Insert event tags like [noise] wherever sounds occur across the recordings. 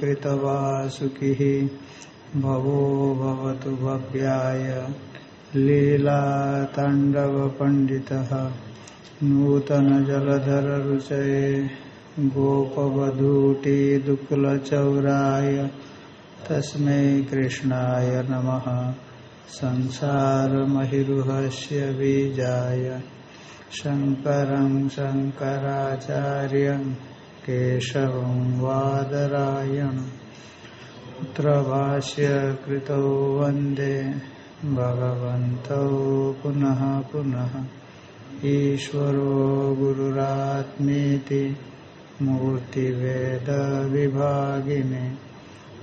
कृतवासुकिः भवो भवतु भव्याय लीलाताण्डवपण्डितः नूतनजलधररुचये तस्मै कृष्णाय नमः। संसारमहिरुहस्य बीजाय शङ्करं शङ्कराचार्यं केशवं वादरायण। अत्र भाष्य कृतौ वंदे। भगवन्तौ पुनः पुनः। ईश्वरो गुरुरात्मीति। मूर्तिवेदविभागिने।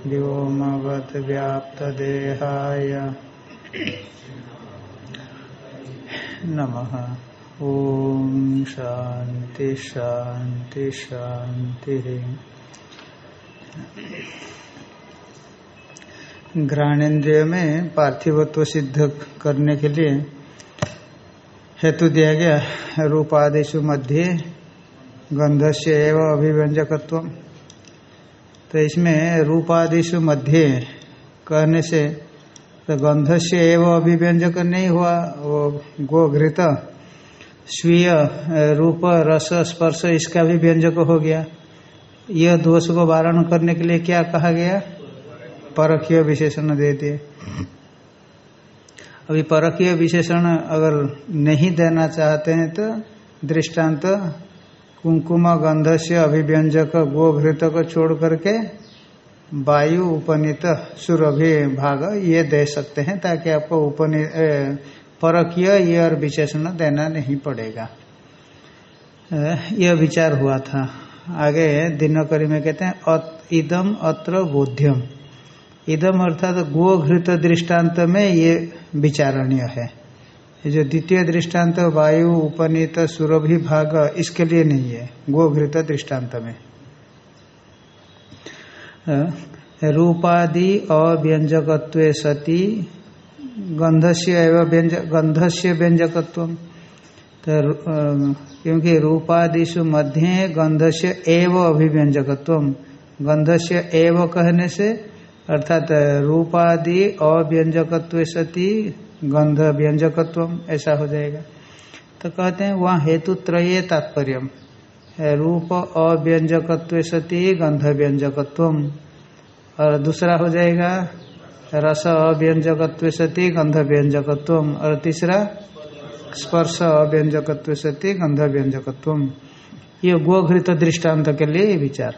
व्योमवद्व्याप्तदेहाय। नमः। ॐ शांति शांति शांति। घ्राणेन्द्रिय में पार्थिवत्व सिद्ध करने के लिए हेतु दिया गया रूपादिशु मध्य गंध से एवं अभिव्यंजकत्व तो इसमें रूपादिशु मध्य कहने से तो गंध से एवं अभिव्यंजक नहीं हुआ, वो गोघृत स्वीय रूप, रस, स्पर्श इसका भी व्यंजक हो गया। यह दोष को वारण करने के लिए क्या कहा गया? परकीय विशेषण दे दिए। अभी परकीय विशेषण अगर नहीं देना चाहते हैं तो दृष्टांत, कुंकुम गंध से अभिव्यंजक गोघृत को छोड़ करके वायु, उपनीत, सुरभि भाग ये दे सकते हैं ताकि आपको उपनी परकीय ये और विशेषण देना नहीं पड़ेगा। यह विचार हुआ था। आगे दिनकरी में कहते हैं इदम अत्र बोध्यम। इदम अर्थात तो गोघृत दृष्टांत में ये विचारणीय है। जो द्वितीय दृष्टांत वायु, उपनीत, सुरभि भाग, इसके लिए नहीं है गोघृत दृष्टांत में। रूपादि अव्यंजकत्व सती गंधस्य एवं व्यंजक गंधस्य व्यंजकत्व। तो क्योंकि रूपादिशु मध्य गंधस्य एव अभिव्यंजकत्व। गंधस्य एव कहने से, अर्थात रूपादि अव्यंजकत्व सती गंध व्यंजकत्व ऐसा हो जाएगा। तो कहते हैं, वहाँ हेतु त्रय तात्पर्य रूप अव्यंजकत्व सती गंध व्यंजकत्व और दूसरा हो जाएगा रस अव्यंजकत्व सती गंध व्यंजकत्व और तीसरा, स्पर्श अव्यंजकत्व सती गंध व्यंजकत्व ये गोघृत दृष्टांत के लिए ये विचार।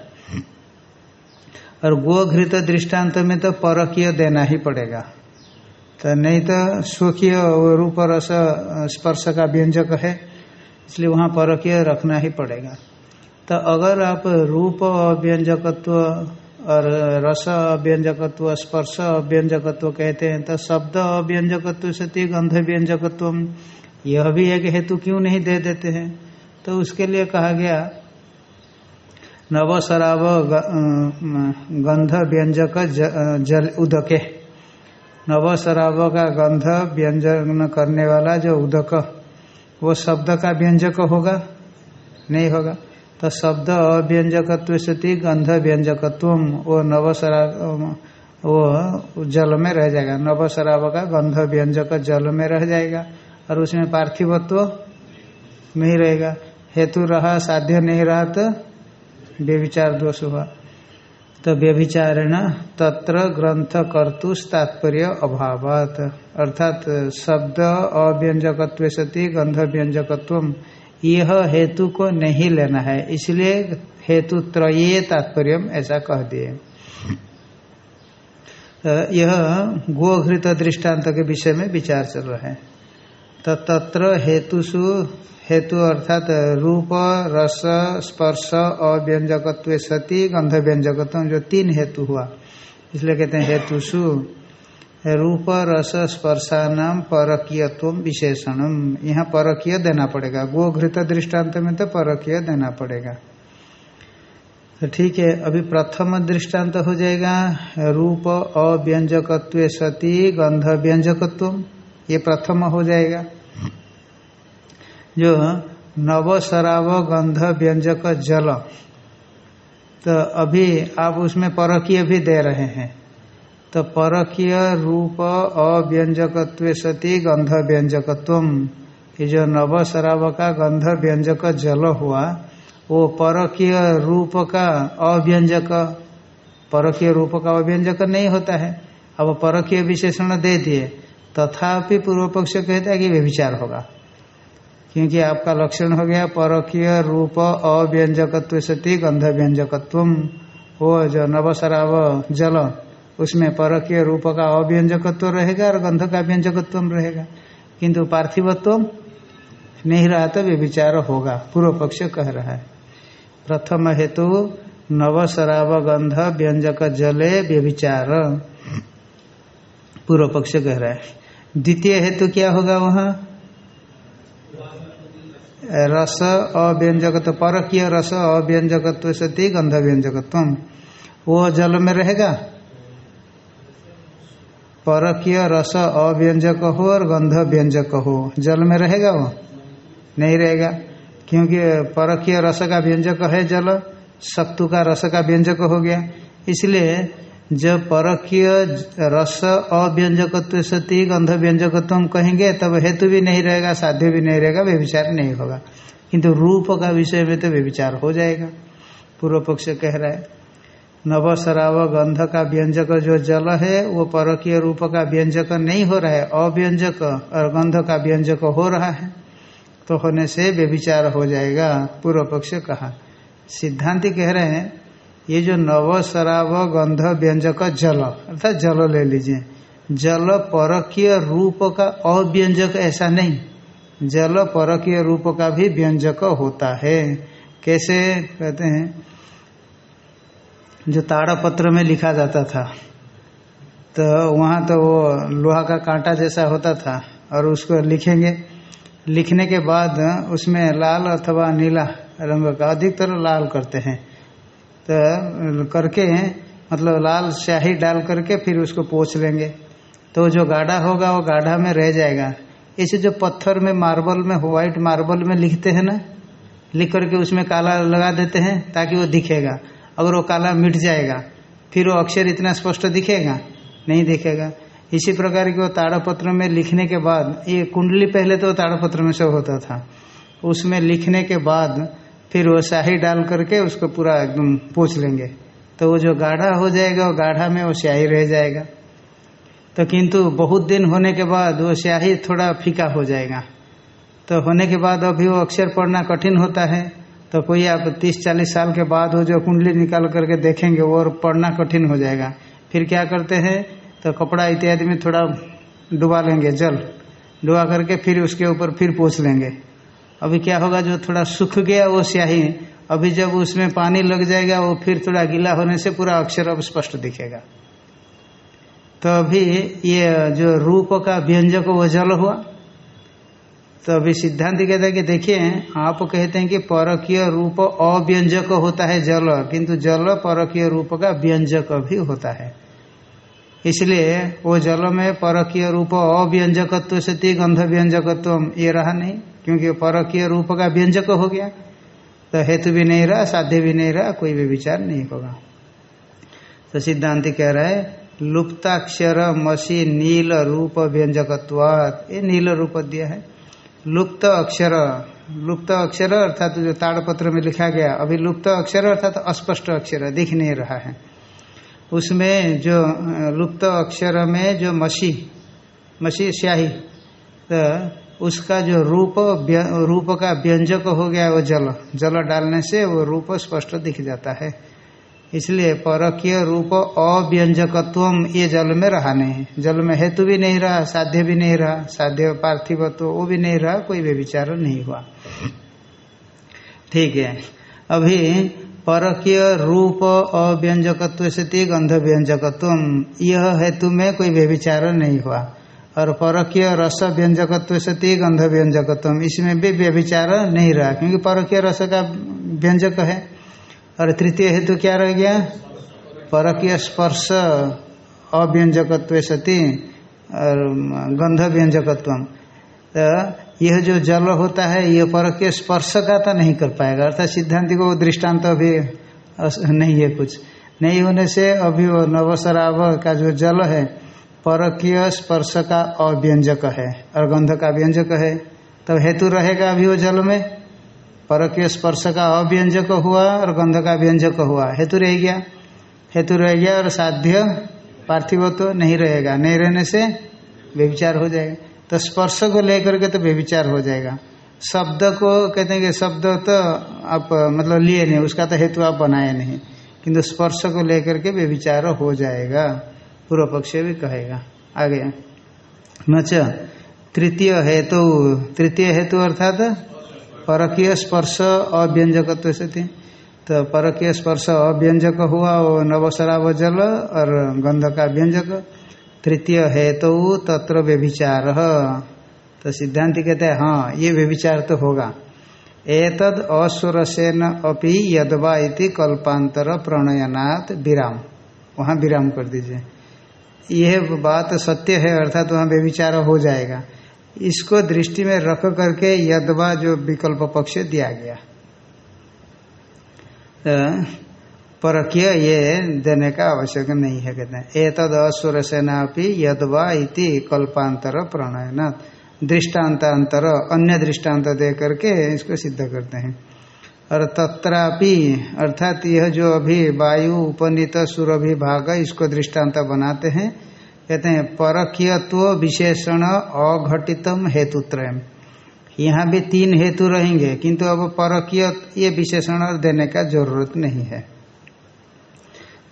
और गोघृत दृष्टांत में तो परकीय देना ही पड़ेगा। तो नहीं तो सुखीय रूप रस, स्पर्श का व्यंजक है, इसलिए वहाँ परकीय रखना ही पड़ेगा। तो अगर आप रूप व्यंजकत्व और रस अव्यंजकत्व स्पर्श अव्यंजकत्व कहते हैं तो शब्द अव्यंजकत्व सती गंध व्यंजकत्व यह भी एक हेतु क्यों नहीं दे देते हैं? तो उसके लिए कहा गया नव शराब गंध व्यंजक जल उदके। नवशराब का गंध व्यंजन करने वाला जो उदक, वो शब्द का व्यंजक होगा? नहीं होगा। तो शब्द अव्यंजकत्व सती गंध व्यंजकत्व वो नवशराब वो जल में रह जाएगा। नवशराब का गंध व्यंजक जल में रह जाएगा। और उसमें पार्थिवत्व नहीं रहेगा। हेतु रहा, साध्य नहीं रहा तो व्यभिचार दोष हुआ। तो व्यभिचारण तत्र ग्रंथ कर्तुष तात्पर्य अभावात। अर्थात शब्द अव्यंजकत्व सती गंध व्यंजकत्व यह हेतु को नहीं लेना है, इसलिए हेतु त्रये तात्पर्य ऐसा कह दिए। यह गोघृत दृष्टांत के विषय में विचार चल रहा है। तो तत्र हेतुषु हेतु अर्थात रूप, रस, स्पर्श, अव्यंजकत्व, सती गंध व्यंजकत्व जो तीन हेतु हुआ, इसलिए कहते हैं हेतुषु रूप रस स्पर्शानाम परकीयत्व विशेषणम यहाँ परकीय देना पड़ेगा। गोघृत दृष्टांत में तो परकीय देना पड़ेगा। तो ठीक है, अभी प्रथम दृष्टांत हो जाएगा। रूप अव्यंजकत्व सती गंध व्यंजकत्व ये प्रथम हो जाएगा। जो नव शराब गंध व्यंजक जल तो अभी आप उसमें परकीय भी दे रहे हैं। तो परकीय रूप अव्यंजकत्व सती गंध व्यंजकत्व ये जो नव शराब का गंध व्यंजक जल हुआ, वो परकीय रूप का अव्यंजक, परकीय रूप का अव्यंजक नहीं होता है। अब परकीय विशेषण दे दिए। तथापि पूर्व पक्ष कहता है कि व्यभिचार होगा। क्योंकि आपका लक्षण हो गया, परकीय रूप अव्यंजकत्व सती गंध व्यंजकत्व वो जो नवशराब जल उसमें परकीय रूप का अव्यंजकत्व रहेगा और गंध का व्यंजकत्व रहेगा। किंतु पार्थिवत्व नहीं रहा तो व्यभिचार होगा, पूर्व पक्ष कह रहा है। प्रथम हेतु नव शराब गंध व्यंजक जले व्यभिचार। पूर्व पक्ष कह रहा है। द्वितीय हेतु क्या होगा वहाँ? रस अव्यंजकत्व, परकीय रस अव्यंजकत्व सती गंध व्यंजकत्व। वो जल में रहेगा? परकीय रस अव्यंजक हो और गंध व्यंजक हो। जल में रहेगा वो? नहीं रहेगा। क्योंकि परकीय रस का व्यंजक है जल, सत्तु का रस का व्यंजक हो गया। इसलिए जब परकीय रस अव्यंजकत्व सती गंध व्यंजकत्व कहेंगे, तब हेतु भी नहीं रहेगा, साध्य भी नहीं रहेगा व्यविचार नहीं होगा। किंतु रूप का विषय में तो व्यविचार हो जाएगा। पूर्व पक्ष कह रहा है नव शराव गंध का व्यंजक जो जल है, वो परकीय रूप का व्यंजक नहीं हो रहा है, अव्यंजक, और गंध का व्यंजक हो रहा है। तो होने से व्यविचार हो जाएगा, पूर्व पक्ष कहा। सिद्धांति कह रहे हैं, ये जो नव शराव गंध व्यंजक जल, अर्थात जल ले लीजिए। जल परकीय रूप का अव्यंजक ऐसा नहीं। जल परकीय रूप का भी व्यंजक होता है। कैसे? कहते हैं जो ताड़पत्र में लिखा जाता था तो वहाँ तो वो लोहा का कांटा जैसा होता था और उसको लिखेंगे। लिखने के बाद उसमें लाल अथवा नीला रंग का, अधिकतर लाल करते हैं। तो करके मतलब लाल स्याही डाल करके फिर उसको पोछ लेंगे। तो जो गाढ़ा होगा, वो गाढ़ा में रह जाएगा। इसे जो पत्थर में मार्बल में व्हाइट मार्बल में लिखते हैं ना, लिख करके उसमें काला लगा देते हैं ताकि वो दिखेगा। अगर वो काला मिट जाएगा, फिर वो अक्षर इतना स्पष्ट दिखेगा? नहीं दिखेगा। इसी प्रकार की वो ताड़पत्र में लिखने के बाद, ये कुंडली पहले तो ताड़पत्र में सब होता था। उसमें लिखने के बाद, फिर वो शाही डाल करके उसको पूरा एकदम पूछ लेंगे। तो वो जो गाढ़ा हो जाएगा, वो गाढ़ा में वो स्याही रह जाएगा। तो किंतु बहुत दिन होने के बाद वो स्याही थोड़ा फीका हो जाएगा। तो होने के बाद अभी वो अक्षर पढ़ना कठिन होता है। तो कोई आप तीस चालीस साल के बाद वो जो कुंडली निकाल करके देखेंगे, वो और पढ़ना कठिन हो जाएगा। फिर क्या करते हैं तो कपड़ा इत्यादि में थोड़ा डुबा लेंगे, जल डुबा करके फिर उसके ऊपर फिर पोछ लेंगे। अभी क्या होगा, जो थोड़ा सूख गया, वो स्याही अभी जब उसमें पानी लग जाएगा, वो फिर थोड़ा गीला होने से पूरा अक्षर अब स्पष्ट दिखेगा। तो अभी ये जो रूप का व्यंजक, वो जल हुआ। तो अभी सिद्धांत कहता है कि देखिए, आप कहते हैं कि परकीय रूप अव्यंजक होता है जल, किंतु जल परकीय रूप का व्यंजक भी होता है। इसलिए वो जल में परकीय रूप अव्यंजकत्व से गंध व्यंजकत्व ये रहा नहीं, क्योंकि परकीय रूप का व्यंजक हो गया। तो हेतु भी नहीं रहा, साध्य भी नहीं रहा, कोई भी विचार नहीं होगा। तो सिद्धांत कह रहा है, लुप्ताक्षर मसी नील रूप व्यंजकत्वात, ये नील रूप दिया है। लुप्त अक्षर लुप्त अक्षर अर्थात जो ताड़पत्र में लिखा गया, अभी लुप्त अक्षर अर्थात अस्पष्ट अक्षर दिख नहीं रहा है। उसमें जो, लुप्त अक्षर में जो मसी मसी स्याही तो उसका जो रूप रूप का व्यंजक हो गया वो जल जल डालने से वो रूप स्पष्ट दिख जाता है। इसलिए परकीय रूप अव्यंजकत्व ये जल में रहा नहीं। जल में हेतु भी नहीं रहा, साध्य भी नहीं रहा, साध्य पार्थिवत्व वो भी नहीं रहा, कोई भी विचार नहीं हुआ। ठीक है। अभी परकीय रूप अव्यंजकत्व से गंध व्यंजकत्व यह हेतु में कोई व्यविचार नहीं हुआ। और परकीय रस व्यंजकत्व सती गंध व्यंजकत्व इसमें भी व्यभिचार नहीं रहा, क्योंकि परकीय रस का व्यंजक है। और तृतीय हेतु क्या रह गया? परकीय स्पर्श अव्यंजकत्व सती और गंध व्यंजकत्व तो यह जो जल होता है यह परकीय स्पर्श का तो नहीं कर पाएगा। अर्थात सिद्धांति को दृष्टांत तो अभी नहीं है कुछ। नहीं होने से अभी वो नवसराव का जो जल है, परकीय स्पर्श का अव्यंजक है और गंध का व्यंजक है। तब तो हेतु रहेगा अभी वो जल में? परकीय स्पर्श का अव्यंजक हुआ और गंध का व्यंजक हुआ। हेतु रह गया। हेतु रह गया और साध्य पार्थिव तो नहीं रहेगा। नहीं रहने से व्यविचार हो जाएगा। तो स्पर्श को लेकर के तो व्यविचार हो जाएगा। शब्द को कहते हैं कि शब्द तो आप मतलब लिए नहीं, उसका तो हेतु आप बनाए नहीं। किंतु स्पर्श को लेकर के व्यविचार हो जाएगा। पूर्व पक्ष भी कहेगा। आगे। अच्छा तृतीय हेतु। तृतीय हेतु अर्थात परकीय स्पर्श अव्यंजक से तो परकीय स्पर्श अव्यंजक हुआ, वो नवसराव जल और गंध का व्यंजक। तृतीय हेतु तो तत्र व्यभिचार। तो सिद्धांत कहते हैं हाँ ये व्यभिचार तो होगा। एतद अस्वरसेन अपि यदवा इति कल्पांतर प्रणयनाथ विराम। वहाँ विराम कर दीजिए। यह बात सत्य है, अर्थात तो वहाँ व्यभिचार हो जाएगा। इसको दृष्टि में रख करके यदवा जो विकल्प पक्ष दिया गया। परकीय ये देने का आवश्यक नहीं है कहते हैं। एतद असुर सेना यदवा इति कल्पांतर प्रणयन दृष्टान्तांतर, अन्य दृष्टांत दे करके इसको सिद्ध करते हैं। और तत्रापि, अर्थात यह जो अभी वायु, उपनीत सुरभि भाग इसको दृष्टांत बनाते हैं कहते हैं, परकीयत्व विशेषण अघटितम हेतुत्रय यहाँ भी तीन हेतु रहेंगे, किंतु अब परकीय ये विशेषण देने का ज़रूरत नहीं है।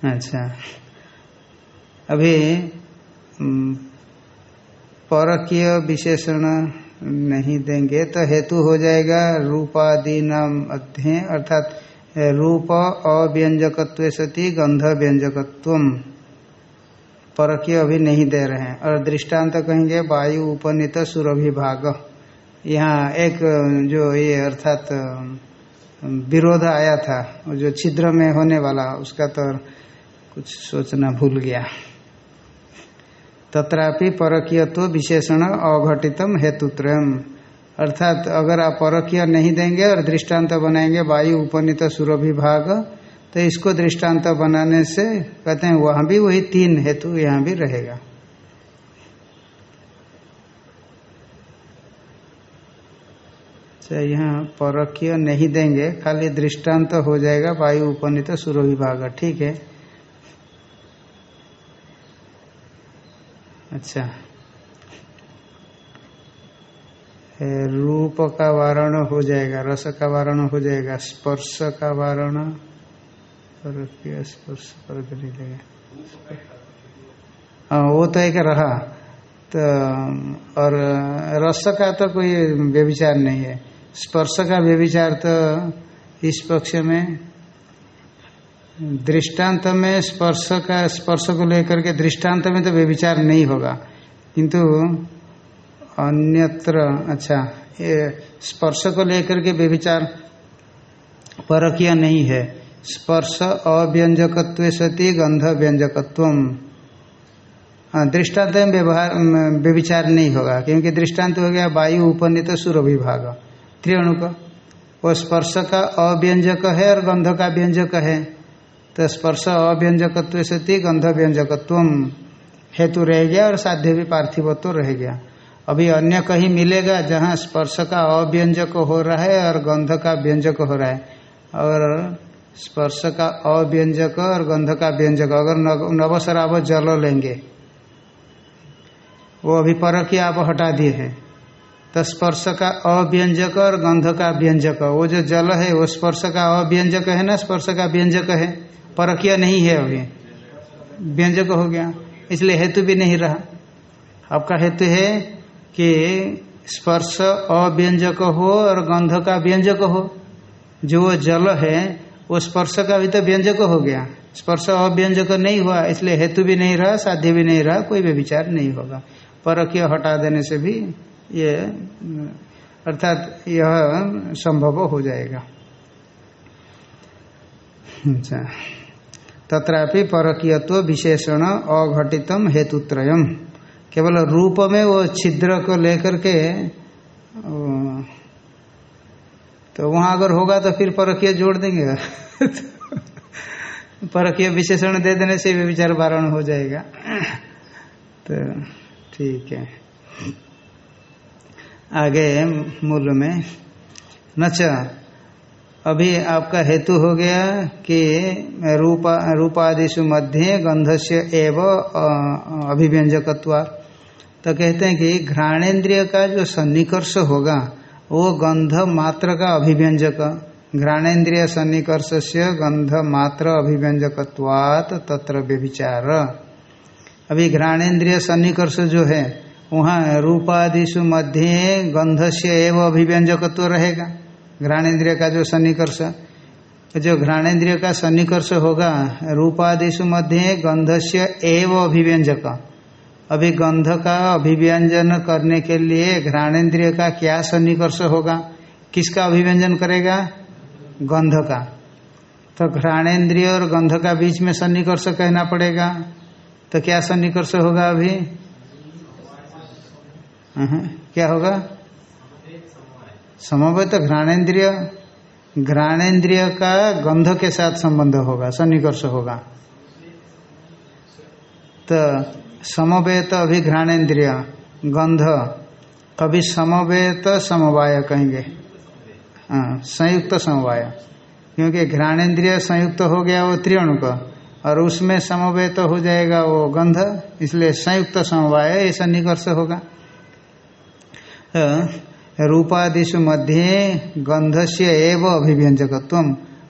अच्छा। अभी परकीय विशेषण नहीं देंगे तो हेतु हो जाएगा रूपादि नाम अध्यय, अर्थात, रूप अव्यंजकत्व सती गंध व्यंजकत्व परकीय अभी नहीं दे रहे हैं। और दृष्टांत कहेंगे, वायु उपनीत सुरभि भाग यहाँ एक, जो ये अर्थात विरोध आया था जो छिद्र में होने वाला, उसका तो कुछ सोचना भूल गया। तथापि परकीयत्व विशेषण अघटितम हेतुत्रयम। अर्थात अगर आप परकीय नहीं देंगे और दृष्टांत बनाएँगे, वायु उपनीत सुरभि भाग तो इसको दृष्टांत बनाने से कहते हैं, वहाँ भी वही तीन हेतु यहाँ भी रहेगा। अच्छा यहाँ परकीय नहीं देंगे, खाली दृष्टांत तो हो जाएगा, वायु उपनीत तो सूर्य विभाग, ठीक है। अच्छा। रूप का वारण हो जाएगा, रस का वारण हो जाएगा, स्पर्श का वारण। परकीय स्पर्श पर नहीं हाँ वो तो एक रहा। तो और रस का तो कोई व्यविचार नहीं है। स्पर्श का व्यविचार तो इस पक्ष में, दृष्टांत में स्पर्श का, स्पर्श को लेकर के दृष्टांत में तो व्यविचार नहीं होगा। किंतु अन्यत्र अच्छा ये स्पर्श को लेकर के व्यविचार परकीय नहीं है। स्पर्श अव्यंजकत्व सती गंध व्यंजकत्व दृष्टांत में व्यवहार व्यविचार नहीं होगा, क्योंकि दृष्टांत हो गया वायु उपनीत सुर विभाग। त्रिअणुक वो स्पर्श का अव्यंजक है और गंध का व्यंजक है। तो स्पर्श अव्यंजकत्व सती गंध व्यंजकत्व हेतु रह गया और साध्य भी पार्थिवत्व रह गया। अभी अन्य कहीं मिलेगा जहाँ स्पर्श का अव्यंजक हो रहा है और गंध का व्यंजक हो रहा है। और स्पर्श का अव्यंजक और गंध का व्यंजक। अगर नवसराव जल लेंगे, वो अभी परक आप हटा दिए हैं। तो स्पर्श का अव्यंजक और गंध का व्यंजक, वो जो जल है, वो स्पर्श का अव्यंजक है ना? स्पर्श का व्यंजक है। परकीय नहीं है अभी। व्यंजक हो गया। इसलिए हेतु भी नहीं रहा। आपका हेतु है कि स्पर्श अव्यंजक हो और गंध का व्यंजक हो। जो जल है वो स्पर्श का भी तो व्यंजक हो गया। स्पर्श अव्यंजक नहीं हुआ, इसलिए हेतु भी नहीं रहा, साध्य भी नहीं रहा, कोई भी विचार नहीं होगा। परकीय हटा देने से भी ये, अर्थात यह संभव हो जाएगा। अच्छा। तथापि परकीयत्व विशेषण अघटितम हेतुत्रयम। केवल रूप में वो छिद्र को लेकर के तो वहाँ अगर होगा तो फिर परकीय जोड़ देंगे। परकीय विशेषण दे देने से भी विचार वारण हो जाएगा। तो ठीक है। आगे मूल में, नच, अभी आपका हेतु हो गया कि रूपा रूपादिशु मध्य गंध से एव अभिव्यंजकत्वा। तो कहते हैं कि घ्राणेन्द्रिय का जो सन्निकर्ष होगा वो गंध मात्र का अभिव्यंजक। घ्राणेन्द्रिय सन्निकर्ष से गंध मात्र अभिव्यंजकवात तत्र व्यभिचार। अभी घ्राणेन्द्रिय सन्निकर्ष जो है, वहाँ रूपादिशु मध्य गंध से एवं अभिव्यंजकत्व रहेगा। घ्राणेन्द्रिय का जो सन्निकर्ष, जो घ्राणेन्द्रिय का सन्निकर्ष होगा रूपादिशु मध्य गंध से एवं अभिव्यंजक। अभी गंध का अभिव्यंजन करने के लिए घ्राणेन्द्रिय का क्या सन्निकर्ष होगा? किसका अभिव्यंजन करेगा? गंध का तो घ्राणेन्द्रिय और गंध का बीच में सन्निकर्ष कहना पड़ेगा। तो क्या सन्निकर्ष होगा अभी? क्या होगा? समवेत तो घ्राणेन्द्रिय घ्राणेन्द्रिय का गंध के साथ संबंध होगा, सन्निकर्ष होगा। तो समवेत अभिघ्राणेन्द्रिय, गंध। कभी समवेत समवाय कहेंगे। हाँ संयुक्त समवाय। क्योंकि घ्राणेन्द्रिय संयुक्त हो गया वो त्रियाणु का और उसमें समवेत हो जाएगा वो गंध, इसलिए संयुक्त समवाय ऐसा निकर्ष होगा। रूपादिशु मध्य गंध से एवं अभिव्यंजकत्व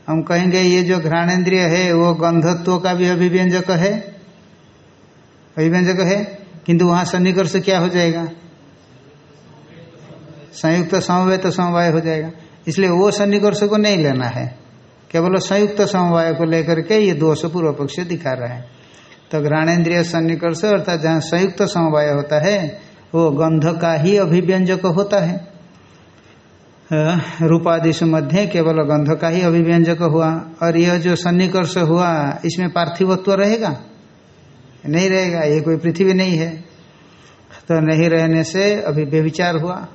हम कहेंगे ये जो घ्राणेन्द्रिय है, वो गंधत्व का भी अभिव्यंजक है। अभिव्यंजक है, किंतु वहाँ सन्निकर्ष क्या हो जाएगा? संयुक्त समवाय तो समवाय हो जाएगा। इसलिए वो सन्निकर्ष को नहीं लेना है। केवल संयुक्त समवाय को लेकर के ये दोष पूर्व पक्ष दिखा रहा है। तो घ्राणेन्द्रिय सन्निकर्ष अर्थात जहाँ संयुक्त समवाय होता है, वो गंध का ही अभिव्यंजक होता है। रूपादिश मध्य केवल गंध का ही अभिव्यंजक हुआ, और यह जो सन्निकर्ष हुआ, इसमें पार्थिवत्व रहेगा? नहीं रहेगा, ये कोई पृथ्वी नहीं है। तो नहीं रहने से अभी व्यविचार हुआ।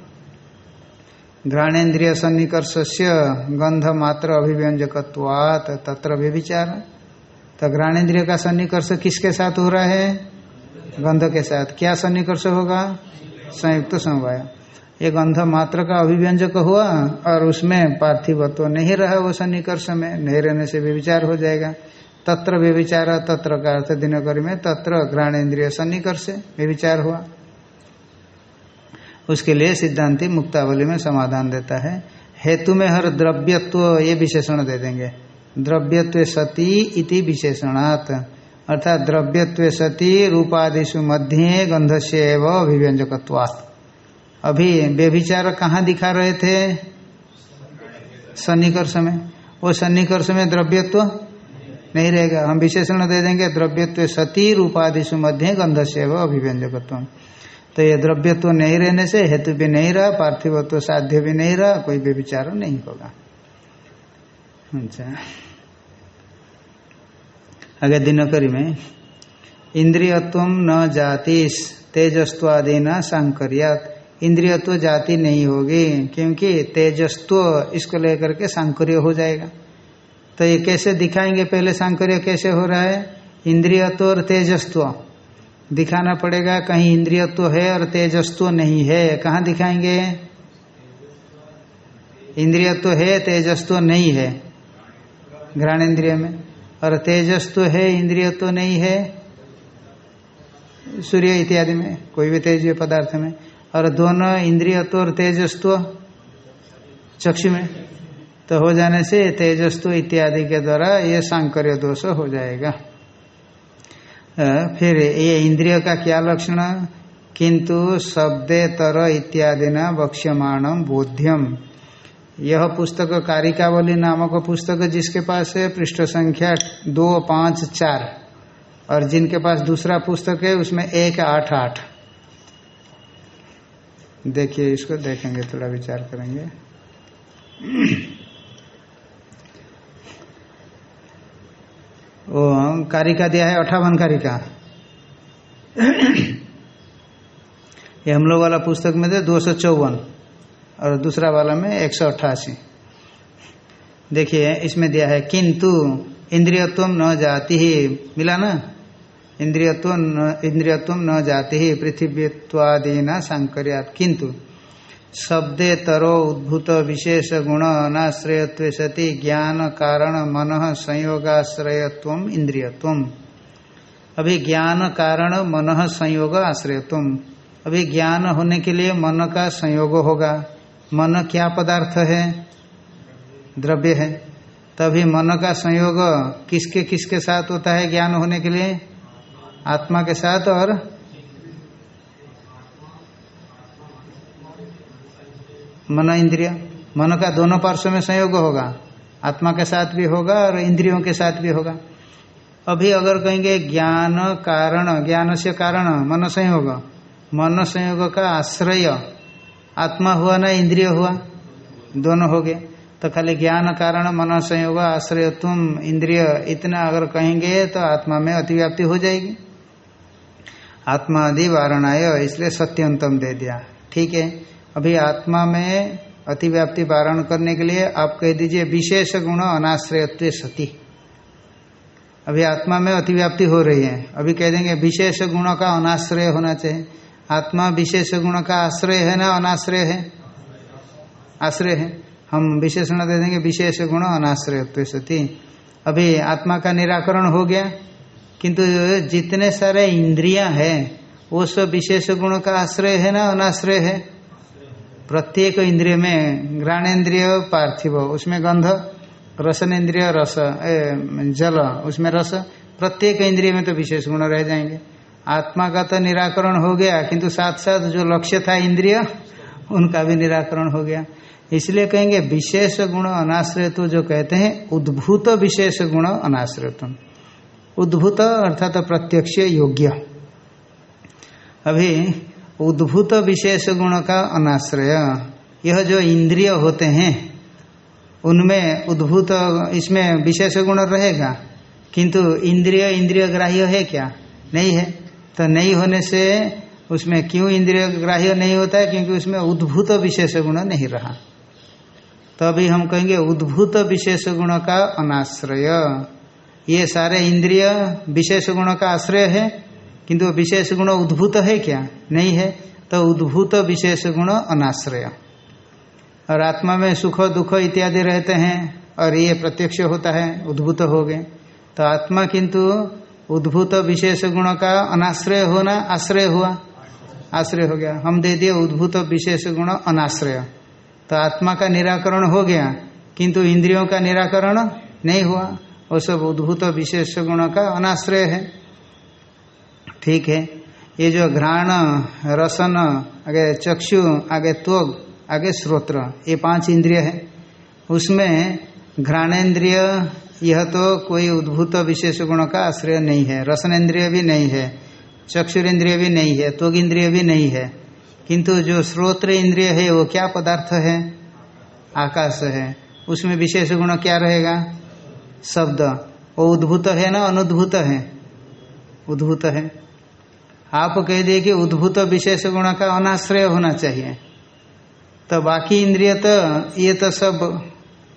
घ्राणेन्द्रिय सन्निकर्ष से गंध मात्र अभिव्यंजकवात तत्र व्यभिचार। तो घ्राणेन्द्रिय का सन्निकर्ष किसके साथ हो रहा है? गंध के साथ। क्या सन्निकर्ष होगा? संयुक्त समवाय। ये गंध मात्र का अभिव्यंजक हुआ, और उसमें पार्थिवत्व तो नहीं रहा वो सन्निकर्ष में। नहीं रहने से व्यविचार हो जाएगा। तत्र व्यविचार, तत्र का अर्थ दिनकर में, तत्र घ्राणेन्द्रिय सन्निकर्ष व्यविचार हुआ। उसके लिए सिद्धांति मुक्तावली में समाधान देता है। हेतु में हर द्रव्यत्व ये विशेषण दे देंगे। द्रव्यत्व सती इति विशेषणात्। अर्थात द्रव्यत्व सती रूपादिशु मध्य गंध से एवं अभी व्यभिचार कहाँ दिखा रहे थे? सन्निकर्ष में। वो सन्निकर्ष में द्रव्यत्व नहीं रहेगा। हम विशेषण दे देंगे, द्रव्यत्व सती रूपादिशु मध्य गंध से एवं अभिव्यंजकत्व तो ये द्रव्यत्व नहीं रहने से हेतु भी नहीं रहा, पार्थिवत्व साध्य भी नहीं रहा, कोई भी विचार नहीं होगा। अच्छा। आगे दिनकरी में, इंद्रियत्व न जातिस तेजस्वादि न सांकर्यात। इंद्रियत्व जाति नहीं होगी, क्योंकि तेजस्व इसको लेकर के सांकर्य हो जाएगा। तो ये कैसे दिखाएँगे पहले सांकर्य कैसे हो रहा है? इंद्रियत्व और तेजस्व। दिखाना पड़ेगा कहीं इंद्रियत्व है और तेजस्व नहीं है। कहाँ दिखाएँगे? इंद्रियत्व है, तेजस्व नहीं है। घ्राण इंद्रिय में। और तेजस्व है, इंद्रियत्व नहीं है। सूर्य इत्यादि में, कोई भी तेज पदार्थ में। और दोनों इंद्रियत्व और तेजस्व, चक्षु में। तो हो जाने से तेजस्तु इत्यादि के द्वारा ये सांकर्य दोष हो जाएगा। फिर ये इंद्रिय का क्या लक्षण? किंतु शब्दे तर इत्यादि न वक्ष्यमाणम बोध्यम यह पुस्तक कारिकावली नामक पुस्तक जिसके पास है, पृष्ठ संख्या दो, पाँच, चार। और जिनके पास दूसरा पुस्तक है, उसमें एक, आठ आठ। देखिए, इसको देखेंगे, थोड़ा विचार करेंगे। वो कारिका दिया है, अठावन कारिका। ये हम लोग वाला पुस्तक में थे, दो सौ चौवन, और दूसरा वाला में एक सौ अट्ठासी। देखिए, इसमें दिया है, किंतु इंद्रियत्व न जाति ही। मिला ना? इंद्रियत्व इंद्रियत्व न जाति ही पृथ्वीत्वादीना सांकर्यात। किंतु शब्दे तरो उद्भूत विशेष गुण अनाश्रयत्व सती, ज्ञान कारण मन संयोगाश्रयत्व इंद्रियत्व अभी ज्ञान कारण मन संयोग आश्रयत्व अभी ज्ञान होने के लिए मन का संयोग होगा। मन क्या पदार्थ है? द्रव्य है। तभी मन का संयोग किसके किसके साथ होता है ज्ञान होने के लिए? आत्मा के साथ और मन इंद्रिय, मन का दोनों पार्श्व में संयोग होगा। आत्मा के साथ भी होगा और इंद्रियों के साथ भी होगा। अभी अगर कहेंगे ज्ञान कारण, ज्ञान से कारण, मन संयोग। मन संयोग का आश्रय, आत्मा हुआ ना इंद्रिय हुआ, दोनों हो गए। तो खाली ज्ञान कारण, मन संयोग आश्रय तुम इंद्रिय इतना अगर कहेंगे तो आत्मा में अतिव्याप्ति हो जाएगी। आत्मा आदि वारणाय, इसलिए सत्यंतम दे दिया। ठीक है? अभी आत्मा में अतिव्याप्ति वारण करने के लिए आप कह दीजिए विशेष गुण अनाश्रयत्व सती। अभी आत्मा में अतिव्याप्ति हो रही है। अभी कह देंगे विशेष गुणों का अनाश्रय होना चाहिए। आत्मा विशेष गुण का आश्रय है ना अनाश्रय है? आश्रय है। हम विशेषण दे देंगे विशेष गुण अनाश्रयत्व सती। अभी आत्मा का निराकरण हो गया। किंतु जितने सारे इंद्रियाँ हैं, वो सब विशेष गुण का आश्रय है ना अनाश्रय है? प्रत्येक इंद्रिय में घ्राणेन्द्रिय, पार्थिव, उसमें गंध रसन इंद्रिय रस जल, उसमें रस, प्रत्येक इंद्रिय में तो विशेष गुण रह जाएँगे। आत्मा का तो निराकरण हो गया, किंतु साथ साथ जो लक्ष्य था इंद्रिय, उनका भी निराकरण हो गया। इसलिए कहेंगे विशेष गुण अनाश्रय तो जो कहते हैं, उद्भूत विशेष गुण अनाश्रयत्व। उद्भूत अर्थात प्रत्यक्ष योग्य। अभी उद्भूत विशेष गुण का अनाश्रय। यह जो इंद्रिय होते हैं, उनमें उद्भूत, इसमें विशेष गुण रहेगा। किंतु इंद्रिय इंद्रिय ग्राह्य है क्या? नहीं है। तो नहीं होने से उसमें क्यों इंद्रिय ग्राह्य नहीं होता है? क्योंकि उसमें उद्भूत विशेष गुण नहीं रहा। तो अभी हम कहेंगे उद्भूत विशेष गुण का अनाश्रय। ये सारे इंद्रिय विशेष गुण का आश्रय है। किंतु विशेष गुण उद्भूत है क्या? नहीं है। तो उद्भूत विशेष गुण अनाश्रय। और आत्मा में सुख, दुख इत्यादि रहते हैं और ये प्रत्यक्ष होता है, उद्भूत हो गए। तो आत्मा किंतु उद्भूत विशेष गुण का अनाश्रय होना आश्रय हुआ। आश्रय हो गया। हम दे दिए उद्भूत विशेष गुण अनाश्रय। तो आत्मा का निराकरण हो गया, किंतु इंद्रियों का निराकरण नहीं हुआ। वो सब उद्भूत विशेष गुण का अनाश्रय है। ठीक है। ये जो घ्राण, रसन, आगे चक्षु, आगे त्वग, आगे श्रोत्र ये पाँच इंद्रिय है। उसमें घ्राणेन्द्रिय यह तो कोई उद्भूत विशेष गुण का आश्रय नहीं है। रसनेन्द्रिय भी नहीं है चक्षुरेन्द्रिय भी नहीं है त्वग इंद्रिय भी नहीं है। किंतु जो श्रोत्र इंद्रिय है, वो क्या पदार्थ है? आकाश है। उसमें विशेष गुण क्या रहेगा? शब्द। वो उद्भूत है ना अनुद्भूत है? उद्भूत है। आप कह दिए कि उद्भूत विशेष गुण का अनाश्रय होना चाहिए। तो बाकी इंद्रिय तो ये तो सब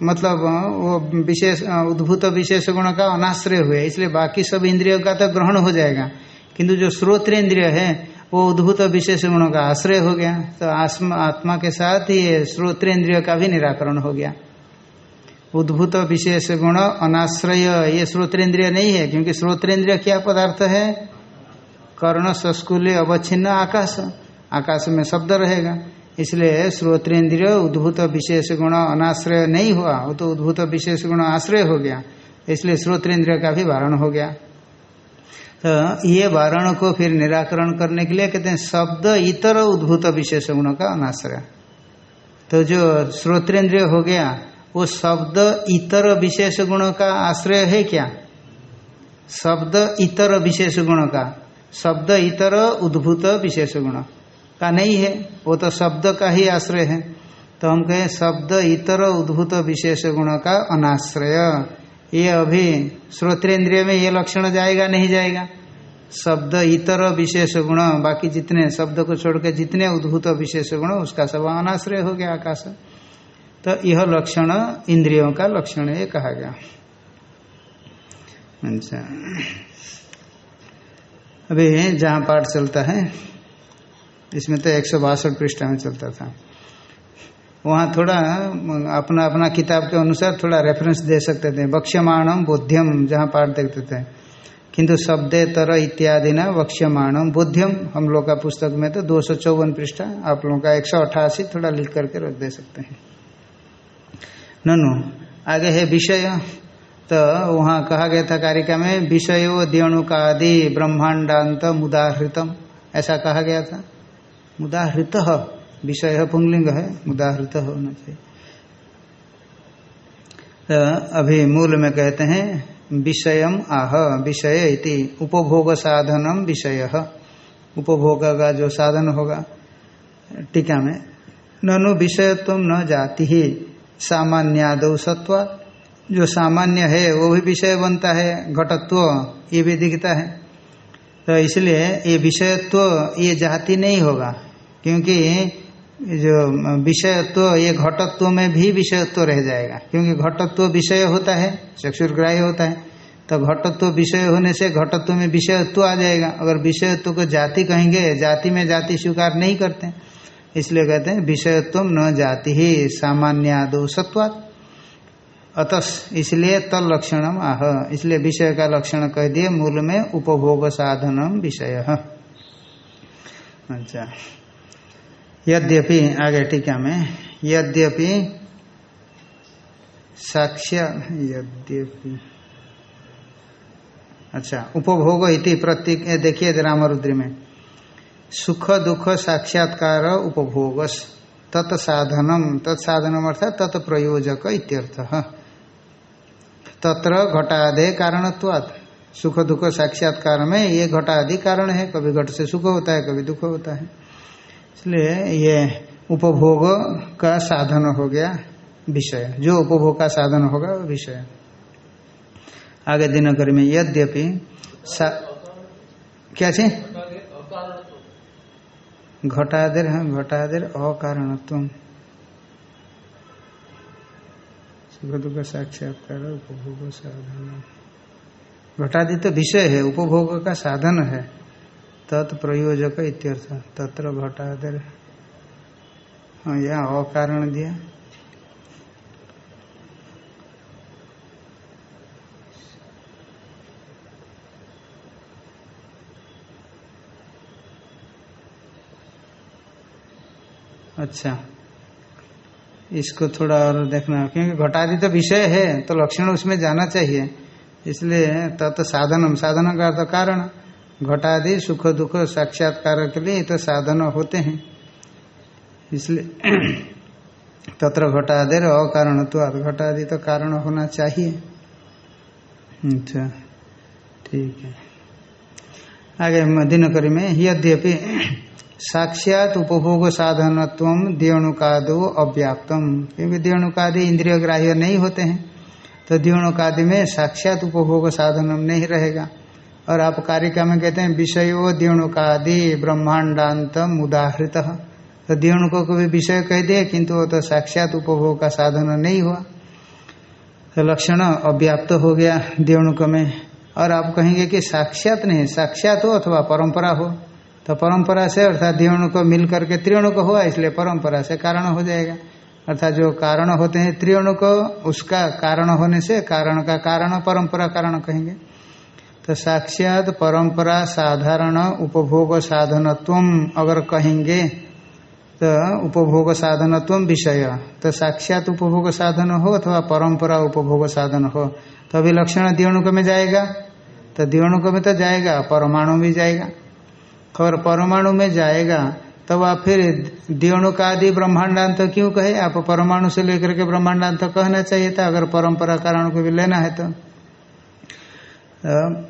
मतलब वो विशेष, उद्भूत विशेष गुण का अनाश्रय हुए। इसलिए बाकी सब इंद्रियों का तो ग्रहण हो जाएगा। किंतु जो श्रोत्र इंद्रिय है, वो उद्भूत विशेष गुणों का आश्रय हो गया। तो आत्मा के साथ ही श्रोत्र इंद्रिय का भी निराकरण हो गया। उद्भूत विशेष गुण अनाश्रय, ये श्रोत्रेंद्रिय नहीं है, क्योंकि श्रोत्रेंद्रिय क्या पदार्थ है? कर्ण संस्कुल्य अवच्छिन्न आकाश। आकाश में शब्द रहेगा। इसलिए श्रोत्रेंद्रिय उद्भूत विशेष गुण अनाश्रय नहीं हुआ, वो तो उद्भूत विशेष गुण आश्रय हो गया। इसलिए श्रोत्रेंद्रिय का भी वारण हो गया। तो ये वारण को फिर निराकरण करने के लिए कहते हैं, शब्द इतर उद्भूत विशेष गुणों का अनाश्रय। तो जो श्रोत्रेंद्रिय हो गया, वो शब्द इतर विशेष गुणों का आश्रय है क्या? शब्द इतर विशेष गुण का। शब्द इतर उद्भूत विशेष गुण। का नहीं है, वो तो शब्द का ही आश्रय है। तो हम कहें शब्द इतर उद्भूत विशेष गुण का अनाश्रय। ये अभी श्रोत्रेंद्रिय में ये लक्षण जाएगा, नहीं जाएगा। शब्द इतर विशेष गुण, बाकी जितने शब्द को छोड़ के जितने उद्भूत विशेष गुण, उसका सब अनाश्रय हो गया आकाश। तो यह लक्षण इंद्रियों का लक्षण ये कहा गया। अच्छा। अभी जहाँ पाठ चलता है, इसमें तो एक सौ बासठ पृष्ठ में चलता था। वहाँ थोड़ा, अपना अपना किताब के अनुसार थोड़ा रेफरेंस दे सकते थे। वक्ष्यमाणम बोध्यम जहाँ पाठ देखते थे। किंतु शब्दे, तर इत्यादि न वक्ष्यमाणम बोध्यम हम लोग का पुस्तक में तो दो सौ चौवन पृष्ठा, आप लोगों का एक सौ अठासी थोड़ा लिख करके रख दे सकते हैं। ननु, आगे है विषय। तो वहाँ कहा गया था कारिका में, विषयो द्यणुकादि ब्रह्मांडांत मुदाहृतम। ऐसा कहा गया था। मुदाहृत, विषय पुंगलिंग है, मुदाहृत होना चाहिए। तो अभी मूल में कहते हैं, विषयम आह, विषय इति उपभोग साधनम विषय। उपभोग का जो साधन होगा, टीका में, ननु विषयत्व न जाति ही सामान्याद सत्व जो सामान्य है, वो भी विषय बनता है, घटत्व, ये भी दिखता है। तो इसलिए ये विषयत्व, ये जाति नहीं होगा, क्योंकि जो विषयत्व, ये घटत्व में भी विषयत्व रह जाएगा। क्योंकि घटत्व विषय होता है चक्षुर्ग्राह्य होता है तो घटत्व विषय होने से घटत्व में विषयत्व आ जाएगा। अगर विषयत्व को जाति कहेंगे, जाति में जाति स्वीकार नहीं करते, इसलिए कहते हैं, विषयत्व न जाति ही सामान्यादो सत्वात्। अतस इसलिए तल लक्षणम आह। इसलिए विषय का लक्षण कह दिए, मूल में उपभोग साधनम विषय। अच्छा। यद्यपि, आगे टीका में, यद्यपि साक्ष्य, यद्यपि। अच्छा उपभोग इति प्रतीक देखिए रामरुद्री में। सुख, दुख, साक्षात्कार उपभोग तत्साधनम तत्साधनम अर्थात तत्प्रयोजक इत्यर्थ। तत्र घटादे कारणत्वात्। सुख दुख साक्षात्कार में ये घटादि कारण है। कभी घट से सुख होता है कभी दुख होता है। इसलिए ये उपभोग का साधन हो गया विषय। जो उपभोग का साधन होगा वो विषय। आगे दिनकर में यद्यपि क्या चे घटादेर हाँ घटादेर अकारणत्व। सुख दुख साक्षात्कार, उपभोग साधन। घटादि तो विषय है, उपभोग का साधन है। तत्प्रयोजक इत्यर्थ, तत्र घटादर। हाँ यहाँ अकारण दिया। अच्छा। इसको थोड़ा और देखना, क्योंकि घटादि तो विषय है तो लक्षण उसमें जाना चाहिए। इसलिए तत् साधनम, साधन का तो कारण। घटादि सुख, दुख, साक्षात्कार के लिए तो साधन होते हैं। इसलिए [clears throat] तत्र घटादेर अकारण तो घटादि तो कारण होना चाहिए। अच्छा ठीक है। आगे दिनकरी में, यद्यपि साक्षात उपभोग साधनत्व द्योणुकादो अव्याप्तम। क्योंकि द्योणुकादि इंद्रिय ग्राह्य नहीं होते हैं तो द्योणुकादि में साक्षात उपभोग साधनम नहीं रहेगा। और आप कारिका में कहते हैं, विषयो द्योणुकादि ब्रह्मांडांत उदाहृत। तो द्योणुको को भी विषय कह दिए किंतु वो तो साक्षात उपभोग का साधन नहीं हुआ। तो लक्षण अव्याप्त हो गया द्योणुक में। और आप कहेंगे कि साक्षात नहीं, साक्षात हो अथवा परंपरा हो। तो परंपरा से अर्थात द्विणु को मिल करके त्रिणु को हुआ, इसलिए परंपरा से कारण हो जाएगा। अर्थात जो कारण होते हैं त्रिणु को, उसका कारण होने से कारण का कारण परंपरा कारण कहेंगे। तो साक्षात परंपरा साधारण उपभोग साधनत्व अगर कहेंगे तो उपभोग साधनत्व विषय। तो साक्षात उपभोग साधन हो अथवा परंपरा उपभोग साधन हो तो अभी लक्षण द्विणुक में जाएगा। तो द्विणुक में तो जाएगा, परमाणु भी जाएगा। और परमाणु में जाएगा, तब आप फिर द्योणुकादि ब्रह्मांडांत क्यों कहे? आप परमाणु से लेकर के ब्रह्मांडांत कहना चाहिए था, अगर परंपरा कारण को भी लेना है तो।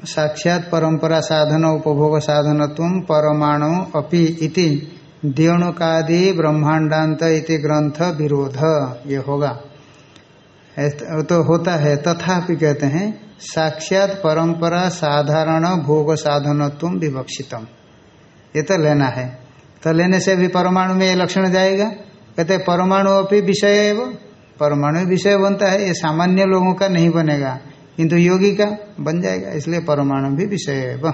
साक्षात परंपरा साधन, उपभोग साधनत्व परमाणु अपि इति द्योणुकादि ब्रह्मांडांत इति ग्रंथ विरोध, ये होगा। तो होता है, तथापि कहते हैं, साक्षात परंपरा साधारण भोग साधनत्व विवक्षितम। ये तो लेना है। तो लेने से भी परमाणु में ये लक्षण जाएगा। कहते परमाणु अपनी विषय है वो। परमाणु विषय बनता है, ये सामान्य लोगों का नहीं बनेगा। किंतु योगी का बन जाएगा, इसलिए परमाणु भी विषय है वह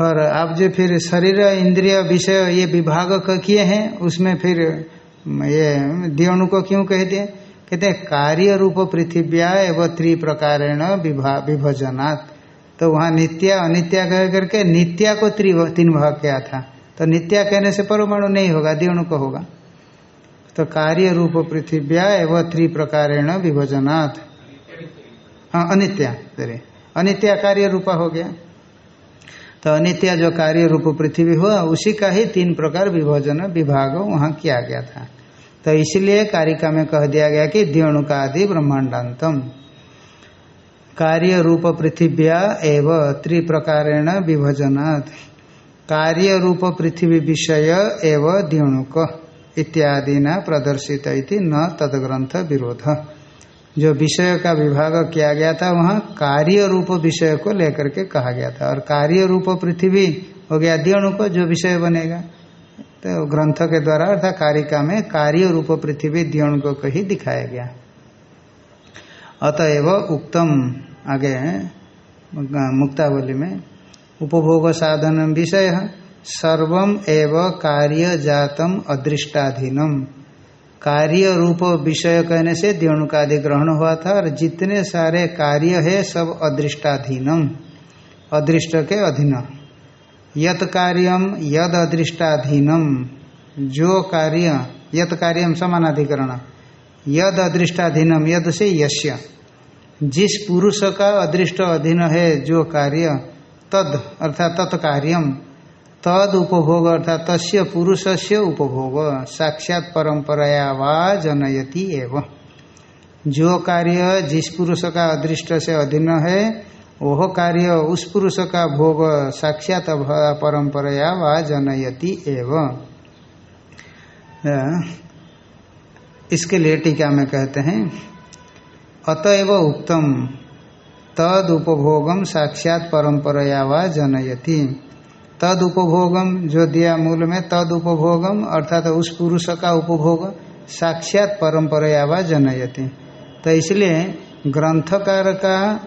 और आप जो फिर शरीर, इंद्रिय विषय, ये विभाग किए हैं, उसमें फिर ये दियोणु को क्यों कह दिए? कहते हैं, कार्य रूप पृथिव्या एवं त्रि प्रकारेण विभजनात्। तो वहाँ नित्या, अनित्या कह करके नित्या को त्रि तीन भाग किया था। तो नित्या कहने से परमाणु नहीं होगा दियोणु को होगा। तो कार्य रूप पृथिव्या एवं त्रि प्रकारेण विभजनात्। हाँ अनित्या अनित्या कार्य रूपा हो गया। तो अनित्य जो कार्य रूप पृथ्वी हुआ, उसी का ही तीन प्रकार विभजन, विभाग वहाँ किया गया था। तो इसलिए कारिका में कह दिया गया कि द्योणुका आदि ब्रह्मांडान्तम कार्य रूप पृथिव्या एव त्रिप्रकारेण विभजनात्। कार्य रूप पृथ्वी विषय एव द्योणुक इत्यादि न प्रदर्शित इति न तदग्रंथ विरोध। जो विषय का विभाग किया गया था, वहाँ कार्य रूप विषय को लेकर के कहा गया था। और कार्य रूप पृथ्वी हो गया दियणु को जो विषय बनेगा। तो ग्रंथ के द्वारा अर्थात कारिका में कार्य रूप पृथ्वी दियणु को ही दिखाया गया। अतएव उक्तम। आगे हैं, मुक्तावली में, उपभोग साधन विषय सर्व एव कार्य जातम अदृष्टाधीनम। कार्य रूप विषय कहने से द्योणुकादि ग्रहण हुआ था और जितने सारे कार्य है सब अदृष्टाधीनम। अदृष्ट के अधीन। यत कार्यम यद अदृष्टाधीनम। जो कार्य, यत कार्यम समानाधिकरण। यद अदृष्टाधीनम, यद से यश्य जिस पुरुष का अदृष्ट अधीन है, जो कार्य तद, अर्थात तत्कार्यम, तद उपभोग, अर्थात तस्य पुरुष से उपभोग, साक्षात परंपराया वा जनयति एवं। जो कार्य जिस पुरुष का अदृष्ट से अधीन है, वह कार्य उस पुरुष का भोग, साक्षात परंपराया वा जनयति एवं। इसके लिए टीका में कहते हैं अतएव उक्तम। तद उपभोगम साक्षात परंपराया व जनयति। तद उपभोगम जो दिया मूल में तद उपभोगम अर्थात उस पुरुष का उपभोग, साक्षात परंपरा व जनयति। तो इसलिए ग्रंथकार का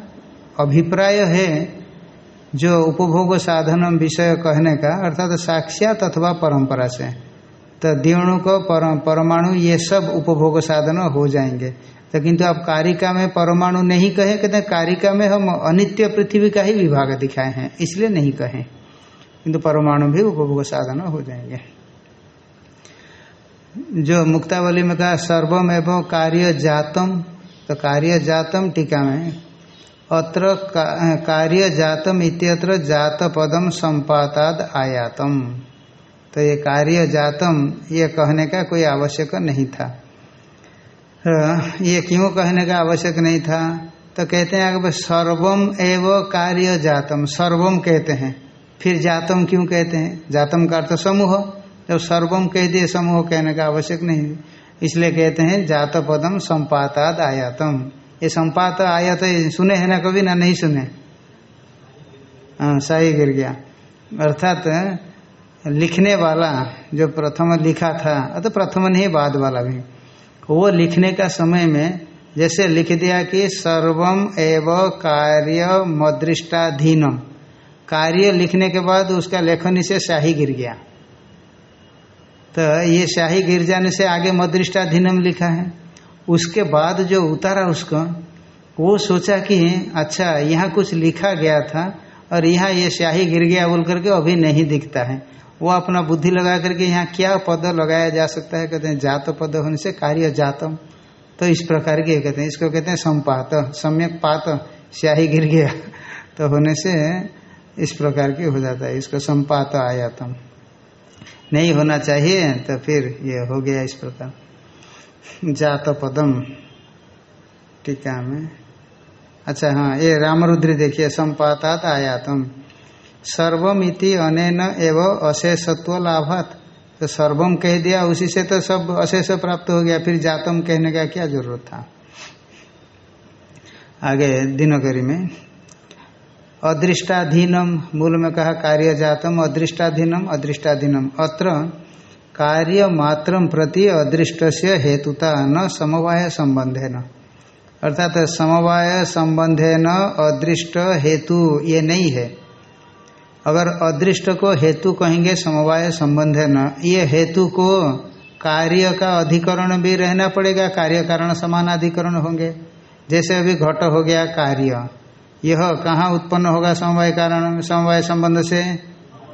अभिप्राय है, जो उपभोग साधन विषय कहने का, अर्थात तो साक्षात अथवा परंपरा से। तो दिवणु को परमाणु, ये सब उपभोग साधन हो जाएँगे। तो किंतु आप कारिका में परमाणु नहीं कहे, कहते कारिका में हम अनित्य पृथ्वी का ही विभाग दिखाए हैं, इसलिए नहीं कहें। किंतु परमाणु भी उपभोग साधन हो जाएँगे। जो मुक्तावली में कहा, सर्वम एवं कार्य जातम तो कार्य जातम टीका में, अत्र कार्य जातम इत्यत्र जात पदम संपाताद आयातम। तो ये कार्य जातम ये कहने का कोई आवश्यक नहीं था। ये क्यों कहने का आवश्यक नहीं था? तो कहते हैं, अगर सर्वम एव कार्य जातम। सर्वम कहते हैं। फिर जातम क्यों कहते हैं? जातम का अर्थ समूह। जब सर्वम कह दिए, समूह कहने का आवश्यक नहीं। इसलिए कहते हैं, जात पदम संपाताद आयातम। ये संपात आयत सुने हैं ना कभी ना नहीं सुने? हाँ सही गिर गया। अर्थात, लिखने वाला जो प्रथम लिखा था तो प्रथम नहीं, बाद वाला भी। वो लिखने का समय में जैसे लिख दिया कि सर्वम एव कार्य मदृष्टाधीनम। कार्य लिखने के बाद उसका लेखनी से शाही गिर गया। तो ये शाही गिर जाने से आगे मदृष्टाधीनम लिखा है। उसके बाद जो उतारा उसको, वो सोचा कि अच्छा यहाँ कुछ लिखा गया था और यहाँ ये शाही गिर गया बोल करके अभी नहीं दिखता है। वो अपना बुद्धि लगा करके यहाँ क्या पद लगाया जा सकता है? कहते हैं, जात पद होने से कार्य जातम। तो इस प्रकार के कहते हैं, इसको कहते हैं संपात। सम्यक पात, स्याही गिर गया। तो होने से इस प्रकार की हो जाता है, इसको संपात आयातम। नहीं होना चाहिए तो फिर ये हो गया इस प्रकार। जात पदम, टीका में। अच्छा हाँ ये रामरुद्र देखिए, संपातात आयातम। सर्वमिति अनेन एवं अशेषत्व लाभात तो सर्वम कह दिया, उसी से तो सब अशेष प्राप्त हो गया, फिर जातम कहने का क्या ज़रूरत था? आगे दिनकरी में, अदृष्टाधीनम मूल में कहा, कार्य जातम अदृष्टाधीनम अदृष्टाधीनम अत्र, कार्य मात्र प्रति अदृष्ट से हेतुता न समवाय संबंध न अर्थात, समवाय संबंधे न अदृष्ट हेतु ये नहीं है। अगर अदृष्ट को हेतु कहेंगे, समवाय संबंधे न, ये हेतु को कार्य का अधिकरण भी रहना पड़ेगा, कार्य कारण समान अधिकरण होंगे। जैसे अभी घट हो गया कार्य, यह कहाँ उत्पन्न होगा समवाय कारण, समवाय संबंध से?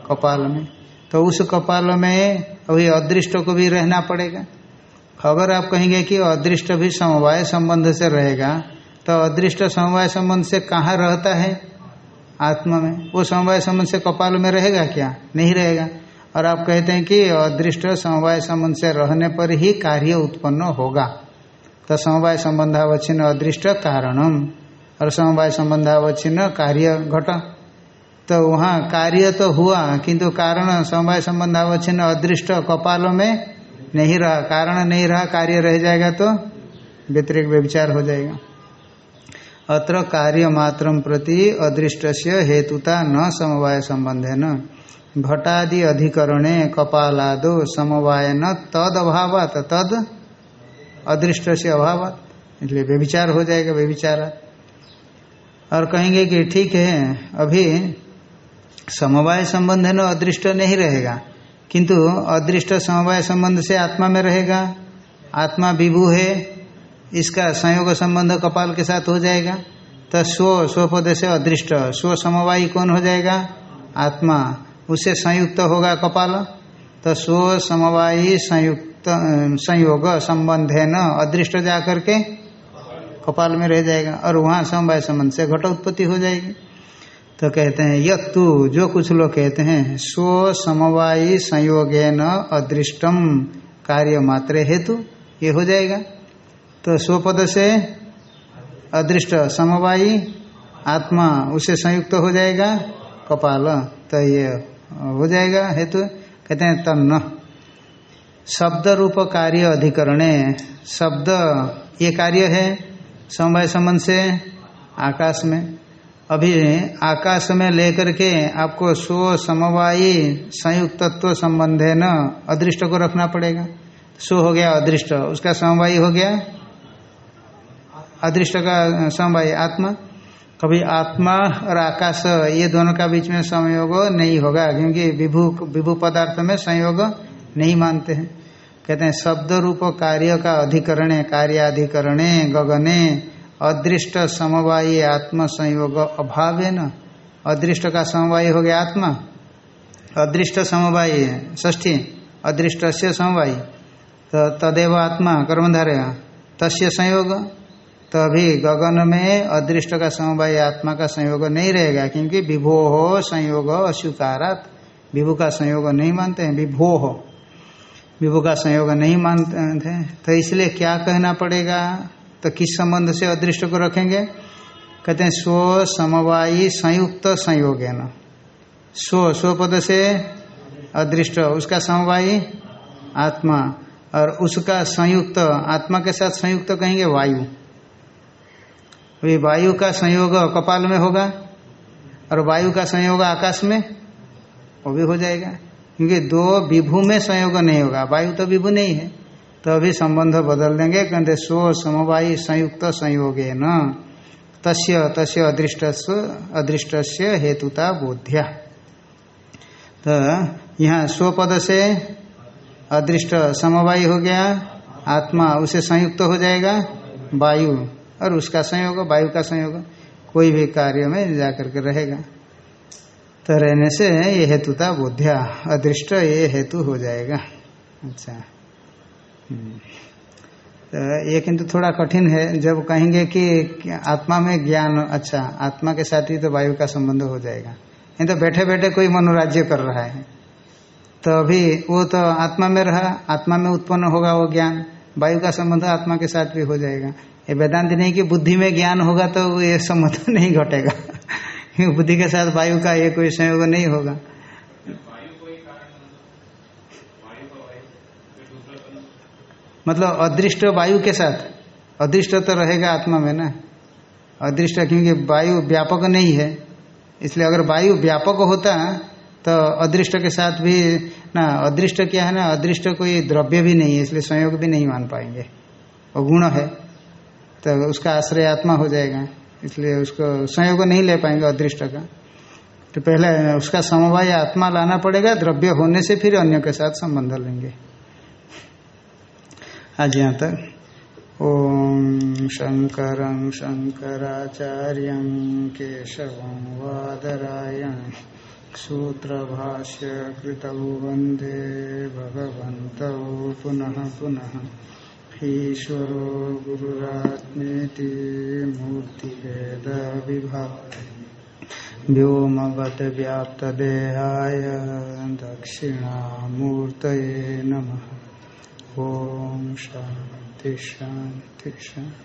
कपाल में। तो उस कपाल में अभी अदृष्ट को भी रहना पड़ेगा। अगर आप कहेंगे कि अदृष्ट भी समवाय संबंध से रहेगा तो अदृष्ट समवाय संबंध से कहाँ रहता है? आत्मा में। वो समवाय संबंध से कपाल में रहेगा क्या? नहीं रहेगा। और आप कहते हैं कि अदृष्ट समवाय संबंध से रहने पर ही कार्य उत्पन्न होगा। तो समवाय संबंधावच्छिन्न अदृष्ट कारणम। और समवाय संबंधावच्छिन्न कार्य घट। तो वहाँ कार्य तो हुआ, किंतु कारण समवाय संबंधावच्छिन्न अदृष्ट कपालों में नहीं रहा। कारण नहीं रहा, कार्य रह जाएगा तो व्यतिरिक व्यविचार हो जाएगा। अत्र कार्य मात्र प्रति अदृष्ट से हेतुता न समवाय संबंधे न घटादि अधिकरणे कपालादो समवाय न तद अभाव तद अदृष्ट से अभाव इसलिए व्यविचार हो जाएगा, व्यविचार। और कहेंगे कि ठीक है, अभी समवाय संबंध है न अदृष्ट नहीं रहेगा, किंतु अदृष्ट समवाय संबंध से आत्मा में रहेगा। आत्मा विभू है इसका संयोग संबंध कपाल के साथ हो जाएगा। तो स्व, स्वपद से अदृष्ट, स्व समवायी कौन हो जाएगा? आत्मा। उससे संयुक्त होगा कपाल। तो स्व समवायी संयुक्त, संयोग संबंध है न, अदृष्ट जा करके कपाल में रह जाएगा और वहाँ समवाय संबंध से घट उत्पत्ति हो जाएगी। तो कहते हैं, यत्तु, जो कुछ लोग कहते हैं, स्व समवायी संयोगे न अदृष्टम कार्य मात्र हेतु, ये हो जाएगा। तो स्वपद से अदृष्ट समवायी आत्मा उसे संयुक्त हो जाएगा, कपाल तो ये हो जाएगा हेतु। कहते हैं तन्न। शब्द रूप कार्य अधिकरणे, शब्द ये कार्य है समवाय संबंध से आकाश में। अभी आकाश में लेकर के आपको स्व समवायी संयुक्तत्व संबंध न अदृष्ट को रखना पड़ेगा। स्व हो गया अदृष्ट, उसका समवायी हो गया अदृष्ट का समवायी, आत्मा। कभी आत्मा और आकाश, ये दोनों का बीच में संयोग नहीं होगा, क्योंकि विभू विभू पदार्थ में संयोग नहीं मानते हैं। कहते हैं, शब्द रूप कार्य का अधिकरण, कार्याधिकरण, गगने, अदृष्ट समवायी, आत्म संयोग अभाव है न। अदृष्ट का समवायी हो गया आत्मा। अदृष्ट समवायी ष्ठी अदृष्ट से समवायी। तो तदेव आत्मा, कर्मधारय। तस्य संयोग तो अभी गगन में अदृष्ट का समवाय आत्मा का संयोग नहीं रहेगा, क्योंकि विभो हो संयोग अस्वीकारात। विभु का संयोग नहीं मानते हैं विभो हो विभु का संयोग नहीं मानते थे तो इसलिए क्या कहना पड़ेगा? तो किस संबंध से अदृष्ट को रखेंगे? कहते हैं, स्व समवायी संयुक्त संयोग है ना स्व स्वपद से अदृष्ट, उसका समवायी आत्मा। और उसका संयुक्त, आत्मा के साथ संयुक्त कहेंगे वायु। अभी वायु का संयोग कपाल में होगा और वायु का संयोग आकाश में, वो भी हो जाएगा। क्योंकि दो विभू में संयोग नहीं होगा, वायु तो विभू नहीं है। तो अभी संबंध बदल देंगे, कहते स्व समवायी संयुक्त संयोग न, तस्य तस्य अदृष्ट अदृष्ट से हेतुता बोध्या। तो यहाँ स्वपद से अदृष्ट समवायु हो गया, आत्मा उसे संयुक्त हो जाएगा, वायु। और उसका संयोग, वायु का संयोग, कोई भी कार्य में जाकर के रहेगा। तो रहने से ये हेतुता बोध्या, अदृष्ट ये हेतु हो जाएगा। अच्छा। तो ये किंतु थोड़ा कठिन है, जब कहेंगे कि आत्मा में ज्ञान अच्छा आत्मा के साथ ही तो वायु का संबंध हो जाएगा। नहीं तो बैठे बैठे कोई मनोराज्य कर रहा है। तो अभी वो तो आत्मा में रहा, आत्मा में उत्पन्न होगा वो ज्ञान, वायु का संबंध आत्मा के साथ भी हो जाएगा। ये वेदांत नहीं कि बुद्धि में ज्ञान होगा तो ये संबंध [laughs] नहीं घटेगा। बुद्धि के साथ वायु का ये कोई संयोग नहीं होगा। मतलब अदृष्ट वायु के साथ। अदृष्ट तो रहेगा आत्मा में ना। अदृष्ट क्योंकि वायु व्यापक नहीं है। इसलिए अगर वायु व्यापक होता तो अदृष्ट के साथ भी ना, अदृष्ट क्या है ना, अदृष्ट कोई द्रव्य भी नहीं है, इसलिए संयोग भी नहीं मान पाएँगे। वो गुण है। तो उसका आश्रय आत्मा हो जाएगा। इसलिए उसको संयोग नहीं ले पाएँगे अदृष्ट का। तो पहले उसका समवाय आत्मा लाना पड़ेगा, द्रव्य होने से फिर अन्य के साथ संबंध लेंगे। आज यहाँ तक। ओम शंकर शंकराचार्य केशव वादरायण सूत्र भाष्य कृत वंदे भगवत पुनः पुनः। ईश्वरो गुरुरात्मेति मूर्तिभेद विभाग व्योमवद्व्याप्तदेहाय दक्षिणामूर्तये नमः। ॐ शान्ति शान्ति शान्ति